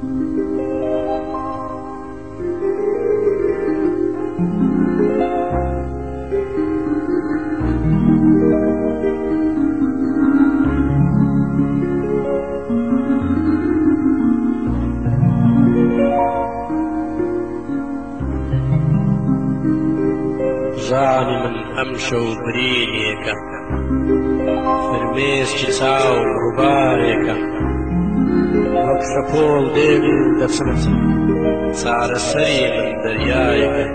ژانی من ئەم شەو برینێکە فرمێسکی چاو ڕووبارێکە وەک شەپۆڵ دێن دەچمت چارەسەری من دەریایەکە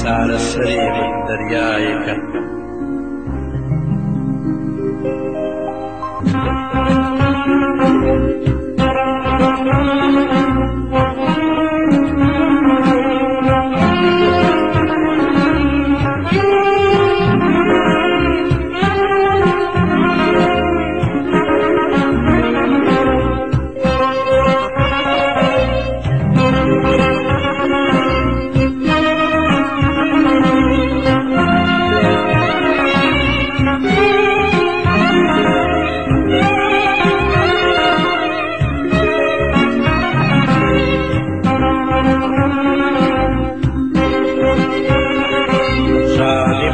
چارەسەری من دەریایەکە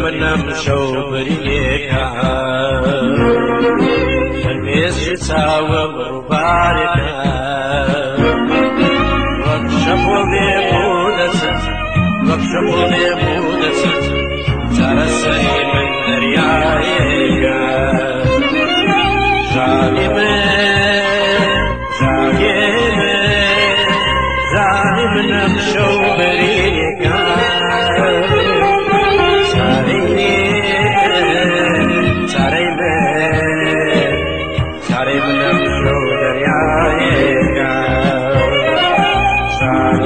منم وەک شەپۆ بێبوو دەچێت وەک شەپۆ بێبوو دەچێت چارە سەری من دەریایەکە ژانی من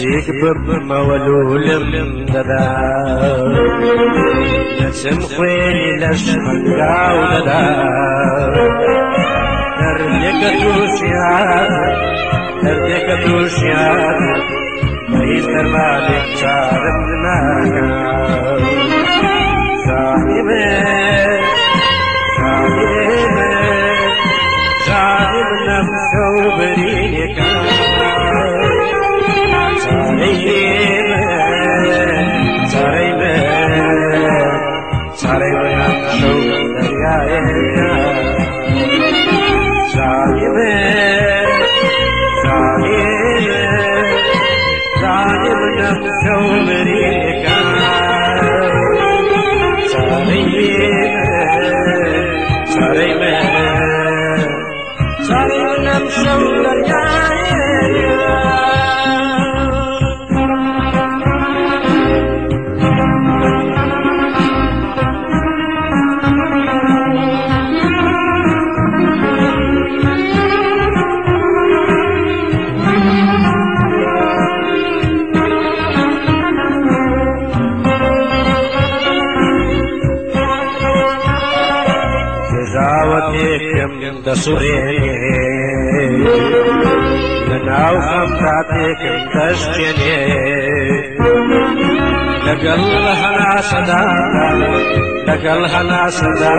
نزيك بمولولم ددا نسم خويني لشمن قاو ددا دردك توشيات دردك توشيات مهيز درمالك شارم ناكا جاوتێکم دەسوڕێ لە ناو خەمراتێکم دەشتێنێ لەگەڵ هەنا سەدا لەگەڵ هەنا سەدا